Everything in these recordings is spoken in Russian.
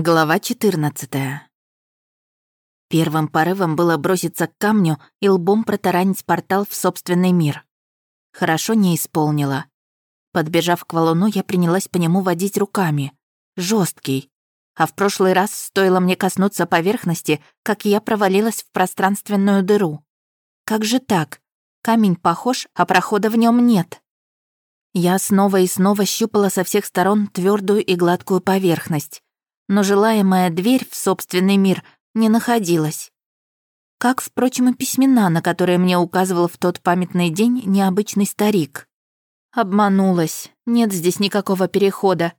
Глава 14. Первым порывом было броситься к камню и лбом протаранить портал в собственный мир. Хорошо не исполнила. Подбежав к валуну, я принялась по нему водить руками. Жесткий. А в прошлый раз стоило мне коснуться поверхности, как я провалилась в пространственную дыру. Как же так? Камень похож, а прохода в нем нет. Я снова и снова щупала со всех сторон твердую и гладкую поверхность но желаемая дверь в собственный мир не находилась. Как, впрочем, и письмена, на которые мне указывал в тот памятный день необычный старик. Обманулась, нет здесь никакого перехода.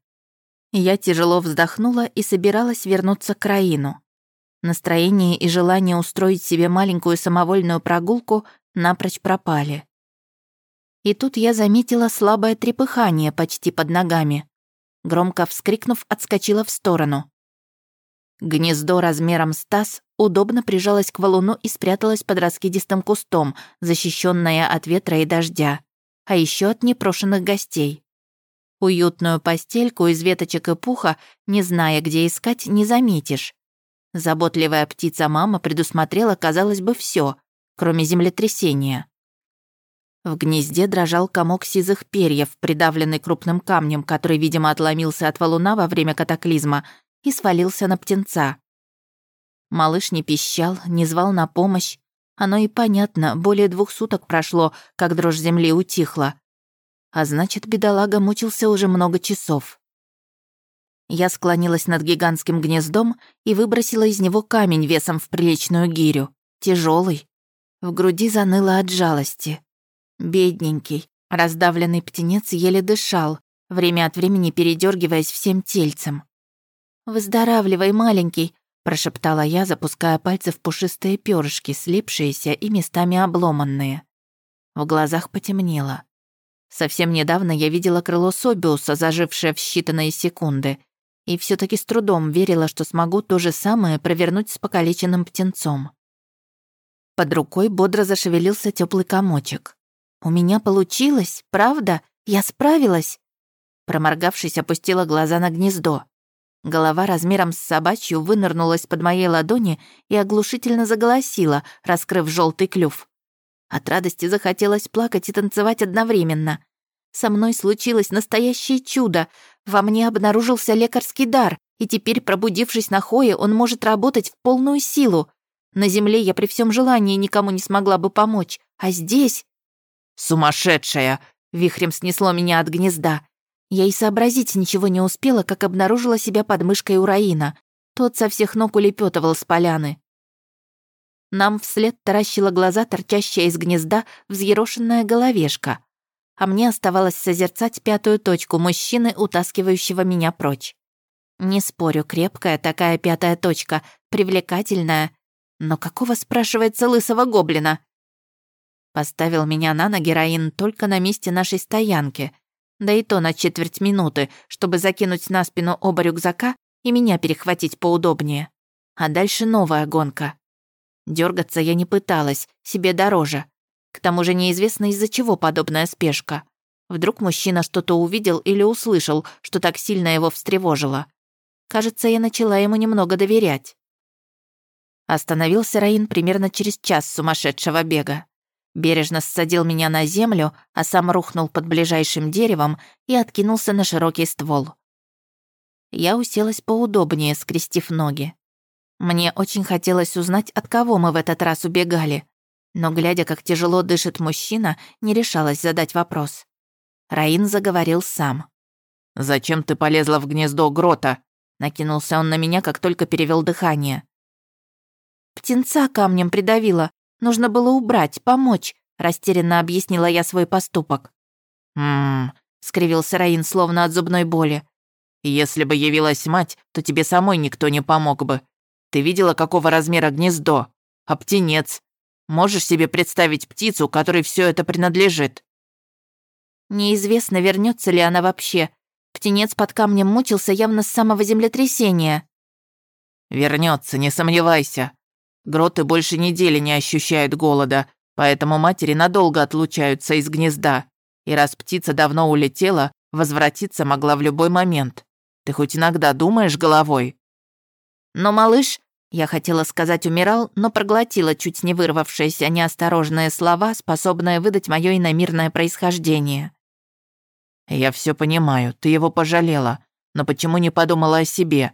Я тяжело вздохнула и собиралась вернуться к Раину. Настроение и желание устроить себе маленькую самовольную прогулку напрочь пропали. И тут я заметила слабое трепыхание почти под ногами. Громко вскрикнув, отскочила в сторону. Гнездо размером с таз удобно прижалось к валуну и спряталось под раскидистым кустом, защищенное от ветра и дождя, а еще от непрошенных гостей. Уютную постельку из веточек и пуха, не зная, где искать, не заметишь. Заботливая птица-мама предусмотрела, казалось бы, все, кроме землетрясения. В гнезде дрожал комок сизых перьев, придавленный крупным камнем, который, видимо, отломился от валуна во время катаклизма и свалился на птенца. Малыш не пищал, не звал на помощь. Оно и понятно, более двух суток прошло, как дрожь земли утихла. А значит, бедолага мучился уже много часов. Я склонилась над гигантским гнездом и выбросила из него камень весом в приличную гирю. Тяжелый. В груди заныло от жалости. Бедненький, раздавленный птенец еле дышал, время от времени передергиваясь всем тельцем. «Выздоравливай, маленький», — прошептала я, запуская пальцы в пушистые перышки, слипшиеся и местами обломанные. В глазах потемнело. Совсем недавно я видела крыло Собиуса, зажившее в считанные секунды, и все таки с трудом верила, что смогу то же самое провернуть с покалеченным птенцом. Под рукой бодро зашевелился теплый комочек. «У меня получилось, правда? Я справилась?» Проморгавшись, опустила глаза на гнездо. Голова размером с собачью вынырнула из-под моей ладони и оглушительно заголосила, раскрыв желтый клюв. От радости захотелось плакать и танцевать одновременно. Со мной случилось настоящее чудо. Во мне обнаружился лекарский дар, и теперь, пробудившись на хое, он может работать в полную силу. На земле я при всем желании никому не смогла бы помочь, а здесь... «Сумасшедшая!» — вихрем снесло меня от гнезда. Я и сообразить ничего не успела, как обнаружила себя под мышкой у Раина. Тот со всех ног улепетывал с поляны. Нам вслед таращила глаза торчащая из гнезда взъерошенная головешка. А мне оставалось созерцать пятую точку мужчины, утаскивающего меня прочь. Не спорю, крепкая такая пятая точка, привлекательная. Но какого, спрашивается, лысого гоблина? Поставил меня на ноги Раин только на месте нашей стоянки, да и то на четверть минуты, чтобы закинуть на спину оба рюкзака и меня перехватить поудобнее. А дальше новая гонка. Дергаться я не пыталась, себе дороже. К тому же неизвестно из-за чего подобная спешка. Вдруг мужчина что-то увидел или услышал, что так сильно его встревожило. Кажется, я начала ему немного доверять. Остановился Раин примерно через час сумасшедшего бега бережно ссадил меня на землю, а сам рухнул под ближайшим деревом и откинулся на широкий ствол. Я уселась поудобнее, скрестив ноги. Мне очень хотелось узнать, от кого мы в этот раз убегали, но, глядя, как тяжело дышит мужчина, не решалась задать вопрос. Раин заговорил сам. «Зачем ты полезла в гнездо грота?» Накинулся он на меня, как только перевел дыхание. «Птенца камнем придавило. Нужно было убрать, помочь», — растерянно объяснила я свой поступок. «Ммм», — скривился Раин, словно от зубной боли. «Если бы явилась мать, то тебе самой никто не помог бы. Ты видела, какого размера гнездо? А птенец? Можешь себе представить птицу, которой все это принадлежит?» «Неизвестно, вернется ли она вообще. Птенец под камнем мучился явно с самого землетрясения». Вернется, не сомневайся. Гроты больше недели не ощущают голода, поэтому матери надолго отлучаются из гнезда. И раз птица давно улетела, возвратиться могла в любой момент. Ты хоть иногда думаешь головой?» Но малыш, я хотела сказать умирал, но проглотила чуть не вырвавшиеся неосторожные слова, способные выдать мое иномирное происхождение. «Я все понимаю, ты его пожалела, но почему не подумала о себе?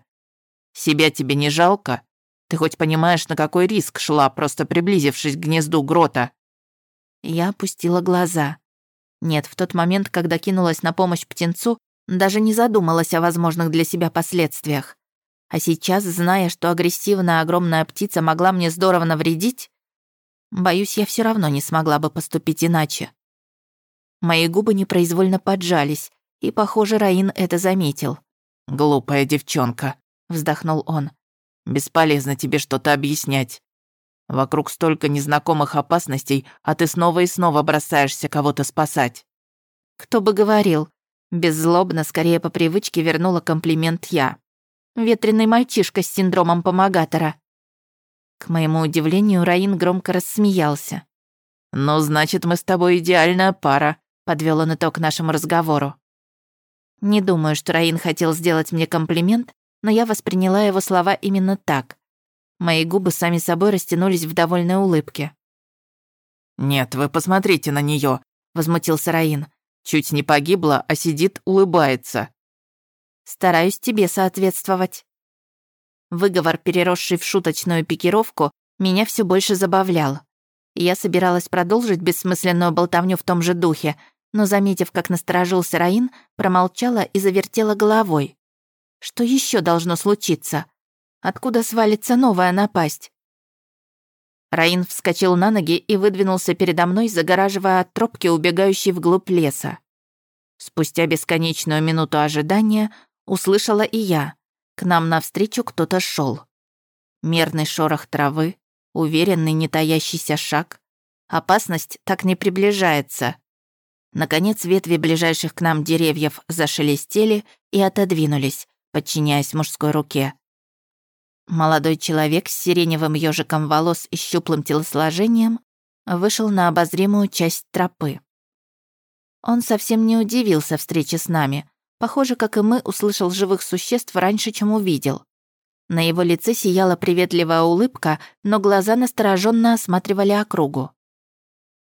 Себя тебе не жалко? Ты хоть понимаешь, на какой риск шла, просто приблизившись к гнезду грота?» Я опустила глаза. Нет, в тот момент, когда кинулась на помощь птенцу, даже не задумалась о возможных для себя последствиях. А сейчас, зная, что агрессивная огромная птица могла мне здорово навредить, боюсь, я все равно не смогла бы поступить иначе. Мои губы непроизвольно поджались, и, похоже, Раин это заметил. «Глупая девчонка», — вздохнул он. «Бесполезно тебе что-то объяснять. Вокруг столько незнакомых опасностей, а ты снова и снова бросаешься кого-то спасать». «Кто бы говорил?» Беззлобно, скорее по привычке, вернула комплимент я. Ветреный мальчишка с синдромом помогатора. К моему удивлению, Раин громко рассмеялся. «Ну, значит, мы с тобой идеальная пара», — подвёл он итог нашему разговору. Не думаю, что Раин хотел сделать мне комплимент, но я восприняла его слова именно так. Мои губы сами собой растянулись в довольной улыбке. «Нет, вы посмотрите на неё, возмутился Раин. «Чуть не погибла, а сидит, улыбается». Стараюсь тебе соответствовать». Выговор, переросший в шуточную пикировку, меня все больше забавлял. Я собиралась продолжить бессмысленную болтовню в том же духе, но, заметив, как насторожился Раин, промолчала и завертела головой. Что еще должно случиться? Откуда свалится новая напасть? Раин вскочил на ноги и выдвинулся передо мной, загораживая от тропки, убегающей вглубь леса. Спустя бесконечную минуту ожидания услышала и я. К нам навстречу кто-то шел. Мерный шорох травы, уверенный, не таящийся шаг. Опасность так не приближается. Наконец ветви ближайших к нам деревьев зашелестели и отодвинулись, подчиняясь мужской руке. Молодой человек с сиреневым ежиком волос и щуплым телосложением вышел на обозримую часть тропы. Он совсем не удивился встрече с нами, Похоже, как и мы, услышал живых существ раньше, чем увидел. На его лице сияла приветливая улыбка, но глаза настороженно осматривали округу.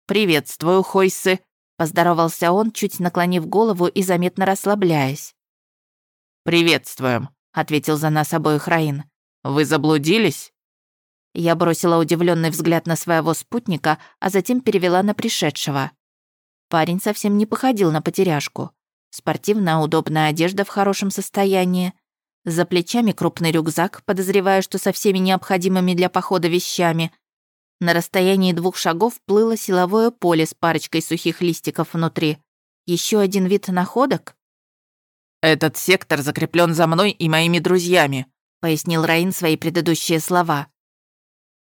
«Приветствую, Хойсы», — поздоровался он, чуть наклонив голову и заметно расслабляясь. «Приветствуем», — ответил за нас обоих Раин. «Вы заблудились?» Я бросила удивленный взгляд на своего спутника, а затем перевела на пришедшего. Парень совсем не походил на потеряшку. Спортивная удобная одежда в хорошем состоянии. За плечами крупный рюкзак, подозревая, что со всеми необходимыми для похода вещами. На расстоянии двух шагов плыло силовое поле с парочкой сухих листиков внутри. Еще один вид находок? «Этот сектор закреплен за мной и моими друзьями», пояснил Раин свои предыдущие слова.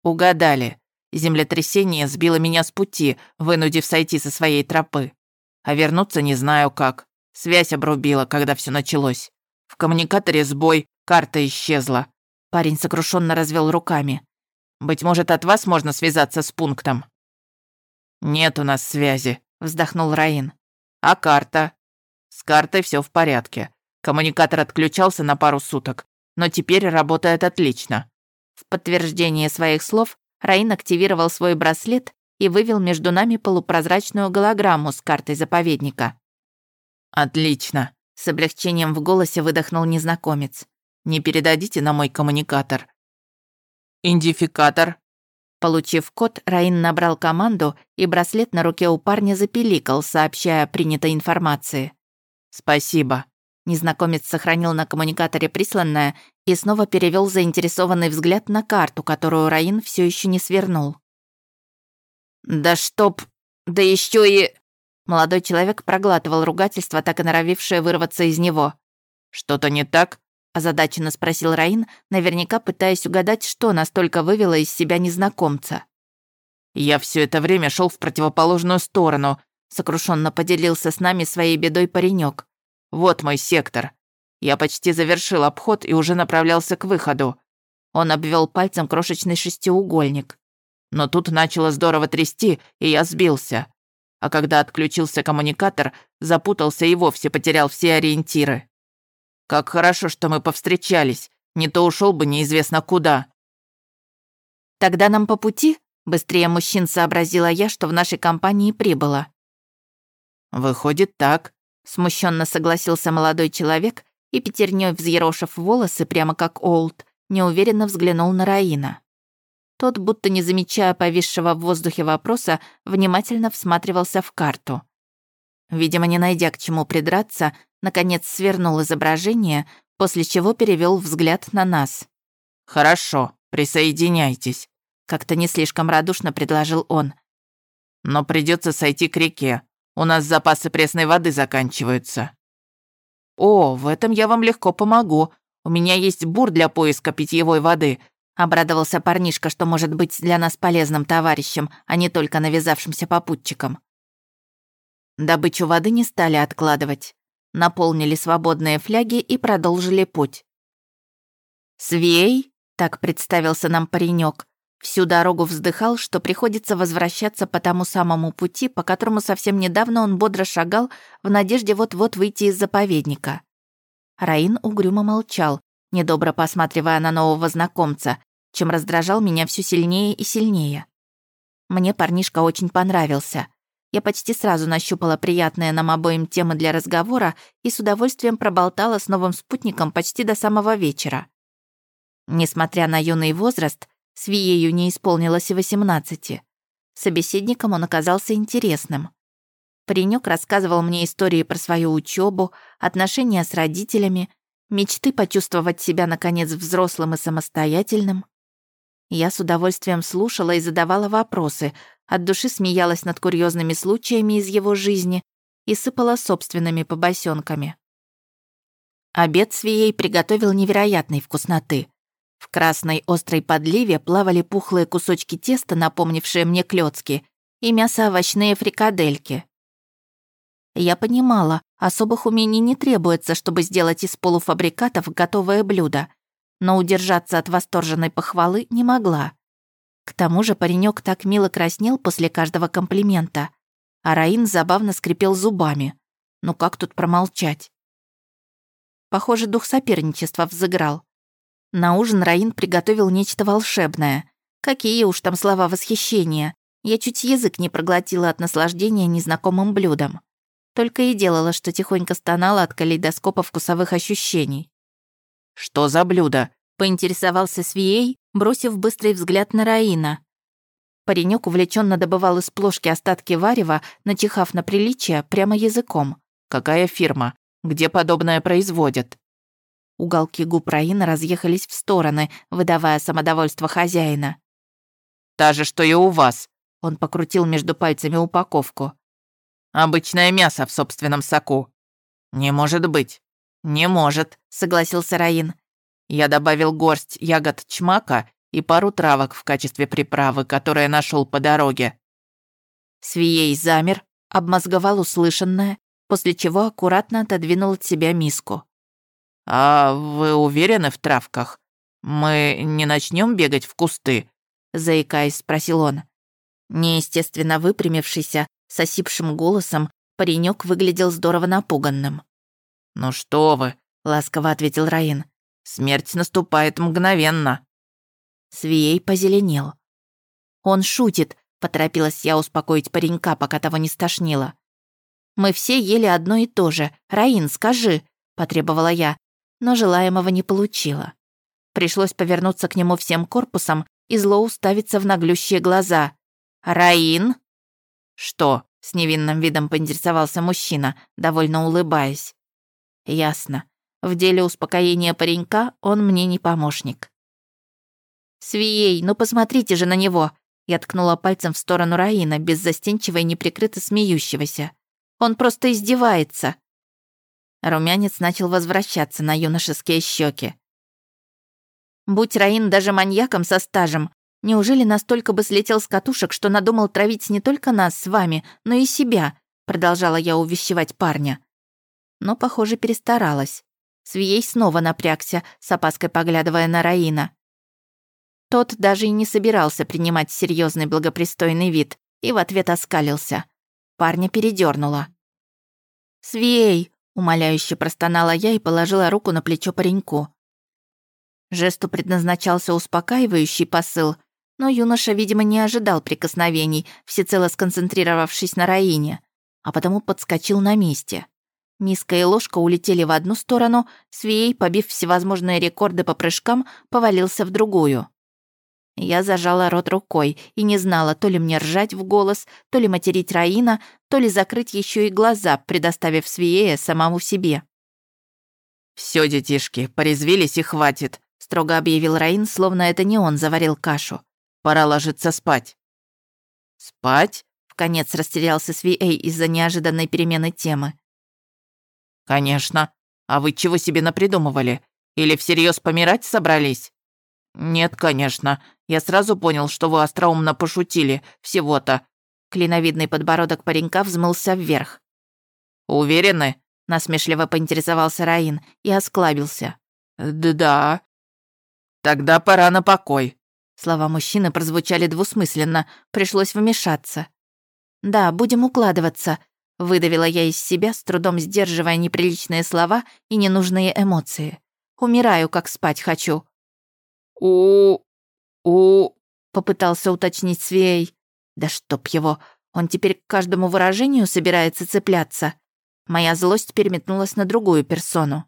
«Угадали. Землетрясение сбило меня с пути, вынудив сойти со своей тропы. А вернуться не знаю как. Связь обрубила, когда все началось. В коммуникаторе сбой, карта исчезла. Парень сокрушенно развел руками. Быть может, от вас можно связаться с пунктом? Нет у нас связи, вздохнул Раин. А карта? С картой все в порядке. Коммуникатор отключался на пару суток, но теперь работает отлично. В подтверждение своих слов Раин активировал свой браслет и вывел между нами полупрозрачную голограмму с картой заповедника. «Отлично!» — с облегчением в голосе выдохнул незнакомец. «Не передадите на мой коммуникатор?» «Идентификатор?» Получив код, Раин набрал команду, и браслет на руке у парня запиликал, сообщая принятой информации. «Спасибо». Незнакомец сохранил на коммуникаторе присланное и снова перевел заинтересованный взгляд на карту, которую Раин все еще не свернул. «Да чтоб... Да еще и...» Молодой человек проглатывал ругательство, так и норовившее вырваться из него. «Что-то не так?» – озадаченно спросил Раин, наверняка пытаясь угадать, что настолько вывело из себя незнакомца. «Я все это время шел в противоположную сторону», – сокрушенно поделился с нами своей бедой паренек. «Вот мой сектор. Я почти завершил обход и уже направлялся к выходу». Он обвел пальцем крошечный шестиугольник. Но тут начало здорово трясти, и я сбился а когда отключился коммуникатор, запутался и вовсе потерял все ориентиры. Как хорошо, что мы повстречались. Не то ушел бы неизвестно куда». «Тогда нам по пути?» Быстрее мужчин сообразила я, что в нашей компании прибыло. «Выходит так», — смущенно согласился молодой человек и, пятерней взъерошив волосы, прямо как Олд, неуверенно взглянул на Раина. Тот, будто не замечая повисшего в воздухе вопроса, внимательно всматривался в карту. Видимо, не найдя к чему придраться, наконец свернул изображение, после чего перевел взгляд на нас. «Хорошо, присоединяйтесь», — как-то не слишком радушно предложил он. «Но придется сойти к реке. У нас запасы пресной воды заканчиваются». «О, в этом я вам легко помогу. У меня есть бур для поиска питьевой воды», — обрадовался парнишка, что может быть для нас полезным товарищем, а не только навязавшимся попутчиком. Добычу воды не стали откладывать. Наполнили свободные фляги и продолжили путь. «Свей?» — так представился нам паренек. Всю дорогу вздыхал, что приходится возвращаться по тому самому пути, по которому совсем недавно он бодро шагал в надежде вот-вот выйти из заповедника. Раин угрюмо молчал, недобро посматривая на нового знакомца, чем раздражал меня все сильнее и сильнее. Мне парнишка очень понравился. Я почти сразу нащупала приятные нам обоим темы для разговора и с удовольствием проболтала с новым спутником почти до самого вечера. Несмотря на юный возраст, Свиею не исполнилось и восемнадцати. Собеседником он оказался интересным. Паренек рассказывал мне истории про свою учебу, отношения с родителями, мечты почувствовать себя, наконец, взрослым и самостоятельным. Я с удовольствием слушала и задавала вопросы, от души смеялась над курьезными случаями из его жизни и сыпала собственными побосенками. Обед Свией приготовил невероятной вкусноты. В красной острой подливе плавали пухлые кусочки теста, напомнившие мне клёцки, и мясо-овощные фрикадельки. Я понимала, особых умений не требуется, чтобы сделать из полуфабрикатов готовое блюдо, но удержаться от восторженной похвалы не могла. К тому же паренек так мило краснел после каждого комплимента, а Раин забавно скрипел зубами. Ну как тут промолчать? Похоже, дух соперничества взыграл. На ужин Раин приготовил нечто волшебное. Какие уж там слова восхищения. Я чуть язык не проглотила от наслаждения незнакомым блюдом. Только и делала, что тихонько стонала от калейдоскопа вкусовых ощущений. «Что за блюдо?» — поинтересовался Свией, бросив быстрый взгляд на Раина. Паренек увлеченно добывал из плошки остатки варева, начихав на приличие прямо языком. «Какая фирма? Где подобное производят?» Уголки губ Раина разъехались в стороны, выдавая самодовольство хозяина. «Та же, что и у вас!» Он покрутил между пальцами упаковку. «Обычное мясо в собственном соку». «Не может быть». «Не может», — согласился Раин. «Я добавил горсть ягод чмака и пару травок в качестве приправы, которые нашел по дороге». Свией замер, обмозговал услышанное, после чего аккуратно отодвинул от себя миску. «А вы уверены в травках? Мы не начнем бегать в кусты?» заикаясь, спросил он. Неестественно выпрямившийся, с осипшим голосом, паренек выглядел здорово напуганным. «Ну что вы», — ласково ответил Раин. «Смерть наступает мгновенно». Свией позеленел. «Он шутит», — поторопилась я успокоить паренька, пока того не стошнило. «Мы все ели одно и то же. Раин, скажи», — потребовала я, но желаемого не получила. Пришлось повернуться к нему всем корпусом и зло уставиться в наглющие глаза. «Раин?» «Что?» — с невинным видом поинтересовался мужчина, довольно улыбаясь. «Ясно. В деле успокоения паренька он мне не помощник». «Свией, ну посмотрите же на него!» Я ткнула пальцем в сторону Раина, беззастенчиво и неприкрыто смеющегося. «Он просто издевается!» Румянец начал возвращаться на юношеские щеки. Будь Раин даже маньяком со стажем, неужели настолько бы слетел с катушек, что надумал травить не только нас с вами, но и себя, продолжала я увещевать парня. Но, похоже, перестаралась. Свией снова напрягся, с опаской поглядывая на Раина. Тот даже и не собирался принимать серьезный благопристойный вид и в ответ оскалился. Парня передернуло. «Свей!» Умоляюще простонала я и положила руку на плечо пареньку. Жесту предназначался успокаивающий посыл, но юноша, видимо, не ожидал прикосновений, всецело сконцентрировавшись на Раине, а потому подскочил на месте. Миска и ложка улетели в одну сторону, Свей, побив всевозможные рекорды по прыжкам, повалился в другую. Я зажала рот рукой и не знала, то ли мне ржать в голос, то ли материть Раина, то ли закрыть еще и глаза, предоставив Свиея самому себе. Все, детишки, порезвились и хватит», — строго объявил Раин, словно это не он заварил кашу. «Пора ложиться спать». «Спать?» — вконец растерялся Свиэй из-за неожиданной перемены темы. «Конечно. А вы чего себе напридумывали? Или всерьез помирать собрались?» «Нет, конечно. Я сразу понял, что вы остроумно пошутили. Всего-то». Клиновидный подбородок паренька взмылся вверх. «Уверены?» — насмешливо поинтересовался Раин и осклабился. «Да». «Тогда пора на покой». Слова мужчины прозвучали двусмысленно, пришлось вмешаться. «Да, будем укладываться», — выдавила я из себя, с трудом сдерживая неприличные слова и ненужные эмоции. «Умираю, как спать хочу». «У... у...» — попытался уточнить Свей. «Да чтоб его, он теперь к каждому выражению собирается цепляться». Моя злость переметнулась на другую персону.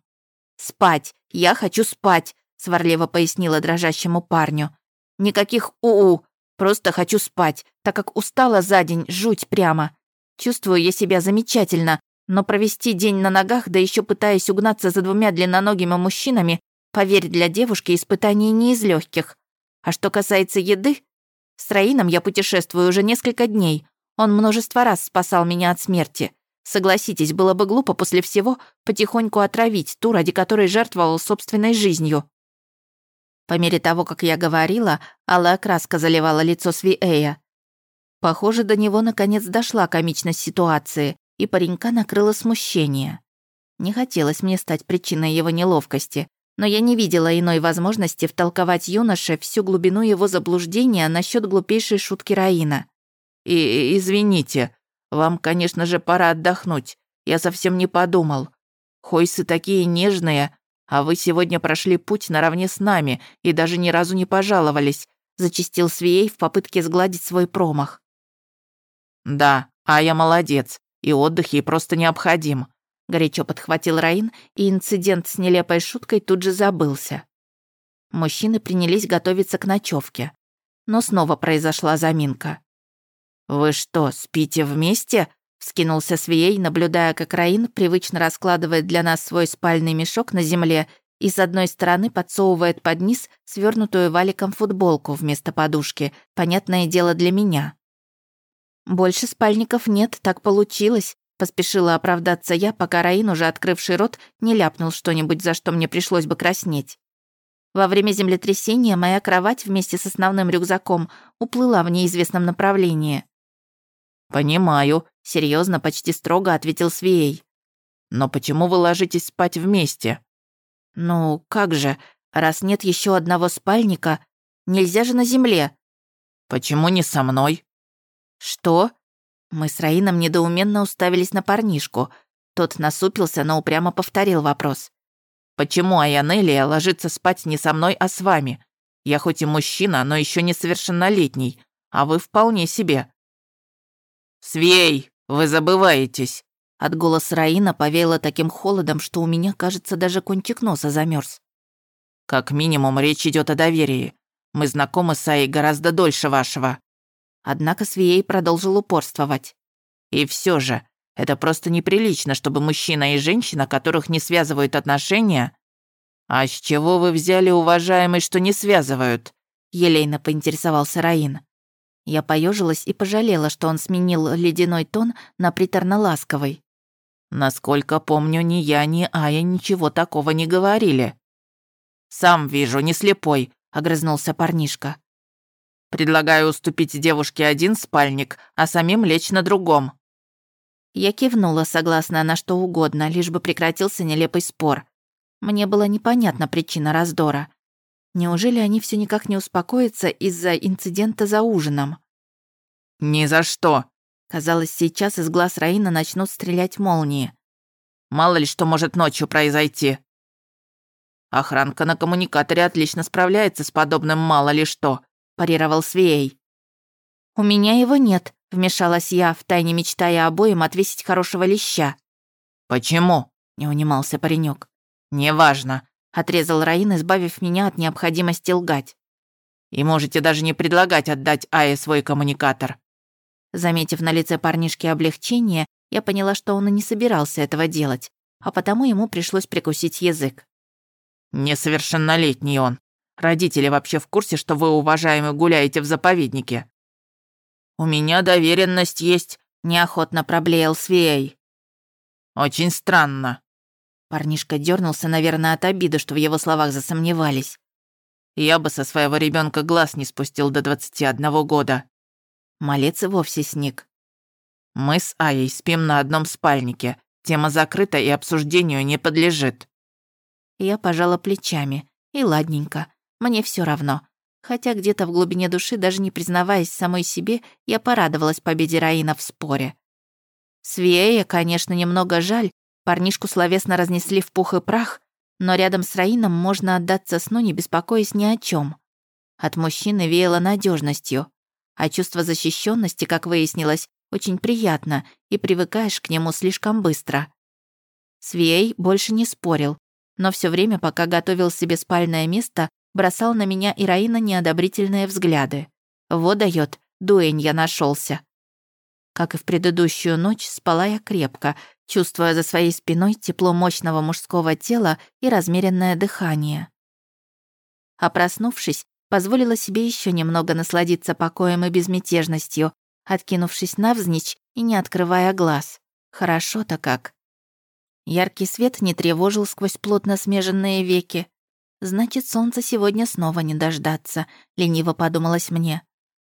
«Спать! Я хочу спать!» — сварливо пояснила дрожащему парню. «Никаких у-у! Просто хочу спать, так как устала за день, жуть прямо. Чувствую я себя замечательно, но провести день на ногах, да еще пытаясь угнаться за двумя длинноногими мужчинами, Поверь, для девушки испытание не из легких. А что касается еды, с Раином я путешествую уже несколько дней. Он множество раз спасал меня от смерти. Согласитесь, было бы глупо после всего потихоньку отравить ту, ради которой жертвовал собственной жизнью. По мере того, как я говорила, алая краска заливала лицо Свиэя. Похоже, до него наконец дошла комичность ситуации, и паренька накрыло смущение. Не хотелось мне стать причиной его неловкости, но я не видела иной возможности втолковать юноше всю глубину его заблуждения насчет глупейшей шутки Раина. «И извините, вам, конечно же, пора отдохнуть. Я совсем не подумал. Хойсы такие нежные, а вы сегодня прошли путь наравне с нами и даже ни разу не пожаловались», зачистил Свией в попытке сгладить свой промах. «Да, а я молодец, и отдых ей просто необходим горячо подхватил Раин, и инцидент с нелепой шуткой тут же забылся. Мужчины принялись готовиться к ночевке. Но снова произошла заминка. «Вы что, спите вместе?» — вскинулся Свией, наблюдая, как Раин привычно раскладывает для нас свой спальный мешок на земле и с одной стороны подсовывает под низ свернутую валиком футболку вместо подушки, понятное дело для меня. «Больше спальников нет, так получилось», Поспешила оправдаться я, пока Раин, уже открывший рот, не ляпнул что-нибудь, за что мне пришлось бы краснеть. Во время землетрясения моя кровать вместе с основным рюкзаком уплыла в неизвестном направлении. «Понимаю», — серьезно, почти строго ответил Свей. «Но почему вы ложитесь спать вместе?» «Ну, как же, раз нет еще одного спальника, нельзя же на земле». «Почему не со мной?» «Что?» Мы с Раином недоуменно уставились на парнишку. Тот насупился, но упрямо повторил вопрос. «Почему Аянелия ложится спать не со мной, а с вами? Я хоть и мужчина, но еще несовершеннолетний, а вы вполне себе». «Свей, вы забываетесь!» От голоса Раина повеяло таким холодом, что у меня, кажется, даже кончик носа замерз. «Как минимум, речь идет о доверии. Мы знакомы с Аей гораздо дольше вашего». Однако Свией продолжил упорствовать. «И все же, это просто неприлично, чтобы мужчина и женщина, которых не связывают отношения...» «А с чего вы взяли, уважаемый, что не связывают?» Елейно поинтересовался Раин. Я поежилась и пожалела, что он сменил ледяной тон на приторно-ласковый. «Насколько помню, ни я, ни Ая ничего такого не говорили». «Сам вижу, не слепой», — огрызнулся парнишка. Предлагаю уступить девушке один спальник, а самим лечь на другом». Я кивнула, согласная на что угодно, лишь бы прекратился нелепый спор. Мне была непонятна причина раздора. Неужели они все никак не успокоятся из-за инцидента за ужином? «Ни за что!» Казалось, сейчас из глаз Раина начнут стрелять молнии. «Мало ли что может ночью произойти!» Охранка на коммуникаторе отлично справляется с подобным мало ли что», – парировал Свей. «У меня его нет», – вмешалась я, втайне мечтая обоим отвесить хорошего леща. «Почему?» – не унимался паренек. «Неважно», – отрезал Раин, избавив меня от необходимости лгать. «И можете даже не предлагать отдать Ае свой коммуникатор». Заметив на лице парнишки облегчение, я поняла, что он и не собирался этого делать, а потому ему пришлось прикусить язык. «Несовершеннолетний он. Родители вообще в курсе, что вы, уважаемый, гуляете в заповеднике?» «У меня доверенность есть», — неохотно проблеял Свей. «Очень странно». Парнишка дернулся, наверное, от обиды, что в его словах засомневались. «Я бы со своего ребенка глаз не спустил до 21 года». Малец и вовсе сник. «Мы с Аей спим на одном спальнике. Тема закрыта и обсуждению не подлежит». Я пожала плечами. И ладненько. Мне все равно. Хотя где-то в глубине души, даже не признаваясь самой себе, я порадовалась победе Раина в споре. Свея, конечно, немного жаль, парнишку словесно разнесли в пух и прах, но рядом с Раином можно отдаться сну, не беспокоясь ни о чем. От мужчины веяло надежностью, а чувство защищенности, как выяснилось, очень приятно, и привыкаешь к нему слишком быстро. Свей больше не спорил, но все время, пока готовил себе спальное место, бросал на меня и Раина неодобрительные взгляды. Вот дает, дуэнь я нашелся. Как и в предыдущую ночь, спала я крепко, чувствуя за своей спиной тепло мощного мужского тела и размеренное дыхание. А проснувшись, позволила себе еще немного насладиться покоем и безмятежностью, откинувшись навзничь и не открывая глаз. Хорошо-то как. Яркий свет не тревожил сквозь плотно смеженные веки. Значит, солнца сегодня снова не дождаться, лениво подумалось мне.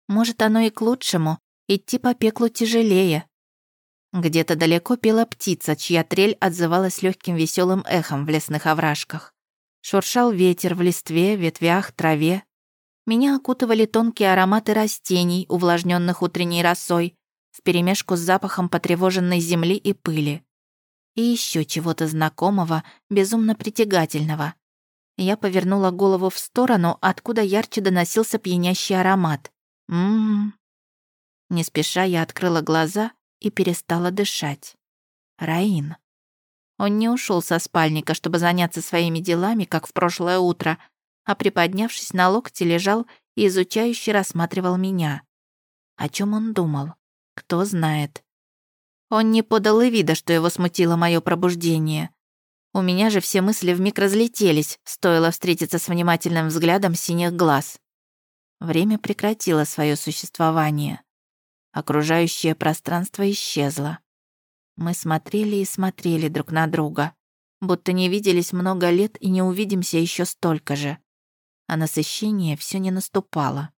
Может, оно и к лучшему, идти по пеклу тяжелее. Где-то далеко пела птица, чья трель отзывалась легким веселым эхом в лесных овражках. Шуршал ветер в листве, ветвях, траве. Меня окутывали тонкие ароматы растений, увлажненных утренней росой, вперемешку с запахом потревоженной земли и пыли и еще чего-то знакомого, безумно притягательного. Я повернула голову в сторону, откуда ярче доносился пьянящий аромат. Ммм. Не спеша я открыла глаза и перестала дышать. Раин. Он не ушел со спальника, чтобы заняться своими делами, как в прошлое утро, а приподнявшись на локте, лежал и изучающе рассматривал меня. О чем он думал? Кто знает. Он не подал и вида, что его смутило мое пробуждение. У меня же все мысли вмиг разлетелись, стоило встретиться с внимательным взглядом синих глаз. Время прекратило свое существование. Окружающее пространство исчезло. Мы смотрели и смотрели друг на друга, будто не виделись много лет и не увидимся еще столько же. А насыщение все не наступало.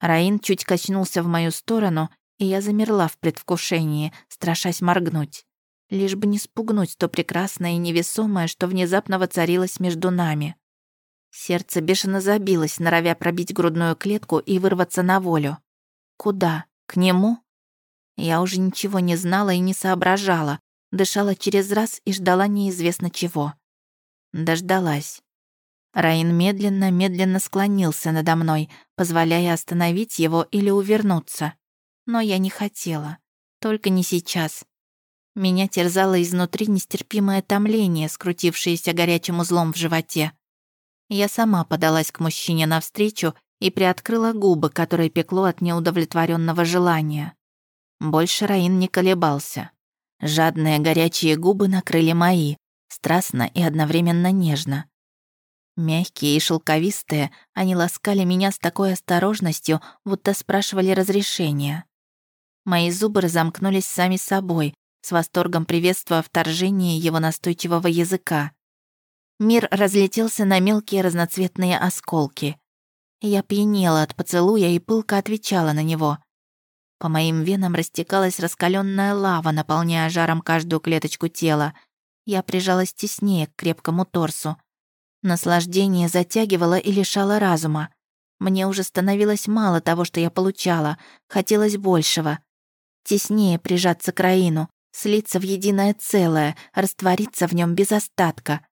Раин чуть качнулся в мою сторону и я замерла в предвкушении, страшась моргнуть. Лишь бы не спугнуть то прекрасное и невесомое, что внезапно воцарилось между нами. Сердце бешено забилось, норовя пробить грудную клетку и вырваться на волю. Куда? К нему? Я уже ничего не знала и не соображала, дышала через раз и ждала неизвестно чего. Дождалась. Раин медленно-медленно склонился надо мной, позволяя остановить его или увернуться но я не хотела. Только не сейчас. Меня терзало изнутри нестерпимое томление, скрутившееся горячим узлом в животе. Я сама подалась к мужчине навстречу и приоткрыла губы, которые пекло от неудовлетворенного желания. Больше Раин не колебался. Жадные горячие губы накрыли мои, страстно и одновременно нежно. Мягкие и шелковистые, они ласкали меня с такой осторожностью, будто спрашивали разрешения. Мои зубы разомкнулись сами собой, с восторгом приветствуя вторжение его настойчивого языка. Мир разлетелся на мелкие разноцветные осколки. Я пьянела от поцелуя и пылко отвечала на него. По моим венам растекалась раскаленная лава, наполняя жаром каждую клеточку тела. Я прижалась теснее к крепкому торсу. Наслаждение затягивало и лишало разума. Мне уже становилось мало того, что я получала, хотелось большего теснее прижаться к Раину, слиться в единое целое, раствориться в нем без остатка.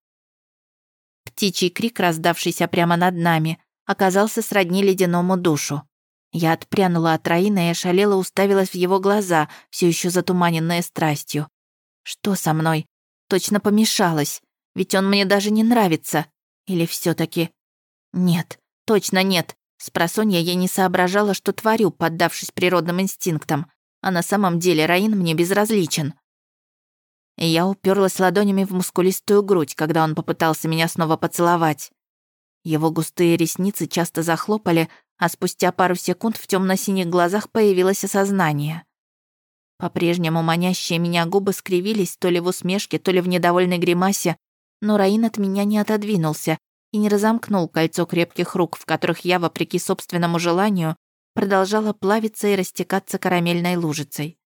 Птичий крик, раздавшийся прямо над нами, оказался сродни ледяному душу. Я отпрянула от Раина и ошалела уставилась в его глаза, все еще затуманенные страстью. Что со мной? Точно помешалась. Ведь он мне даже не нравится. Или все таки Нет, точно нет. Спросонья я не соображала, что творю, поддавшись природным инстинктам. А на самом деле Раин мне безразличен. Я уперлась ладонями в мускулистую грудь, когда он попытался меня снова поцеловать. Его густые ресницы часто захлопали, а спустя пару секунд в темно синих глазах появилось осознание. По-прежнему манящие меня губы скривились то ли в усмешке, то ли в недовольной гримасе, но Раин от меня не отодвинулся и не разомкнул кольцо крепких рук, в которых я, вопреки собственному желанию, продолжала плавиться и растекаться карамельной лужицей.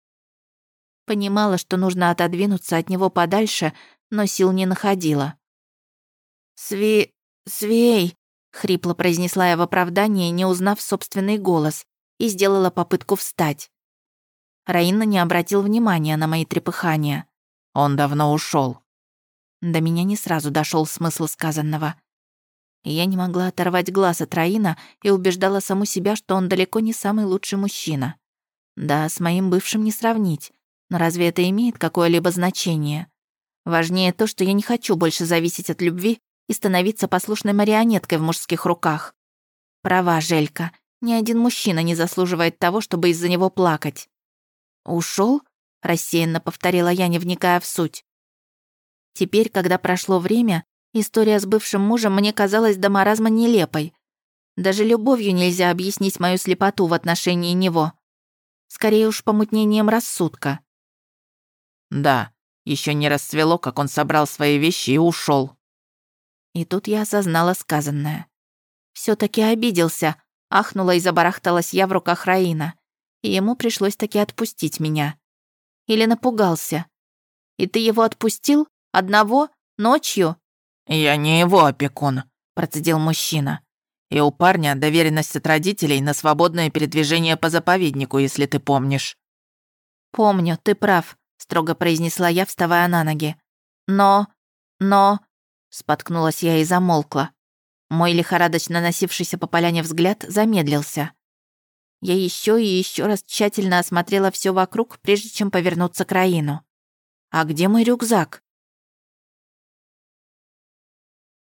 Понимала, что нужно отодвинуться от него подальше, но сил не находила. «Сви... Свей!» Хрипло произнесла я в оправдании, не узнав собственный голос, и сделала попытку встать. Раина не обратил внимания на мои трепыхания. Он давно ушел. До меня не сразу дошел смысл сказанного. Я не могла оторвать глаз от Раина и убеждала саму себя, что он далеко не самый лучший мужчина. Да, с моим бывшим не сравнить, но разве это имеет какое-либо значение? Важнее то, что я не хочу больше зависеть от любви и становиться послушной марионеткой в мужских руках. Права, Желька. Ни один мужчина не заслуживает того, чтобы из-за него плакать. Ушел? рассеянно повторила я, не вникая в суть. Теперь, когда прошло время, история с бывшим мужем мне казалась до маразма нелепой. Даже любовью нельзя объяснить мою слепоту в отношении него. Скорее уж помутнением рассудка. Да, еще не расцвело, как он собрал свои вещи и ушел. И тут я осознала сказанное. все таки обиделся, ахнула и забарахталась я в руках Раина. И ему пришлось таки отпустить меня. Или напугался. И ты его отпустил? Одного? Ночью? Я не его опекун, процедил мужчина. И у парня доверенность от родителей на свободное передвижение по заповеднику, если ты помнишь. Помню, ты прав, строго произнесла я, вставая на ноги. Но... но... Споткнулась я и замолкла. Мой лихорадочно носившийся по поляне взгляд замедлился. Я еще и еще раз тщательно осмотрела все вокруг, прежде чем повернуться к Раину. «А где мой рюкзак?»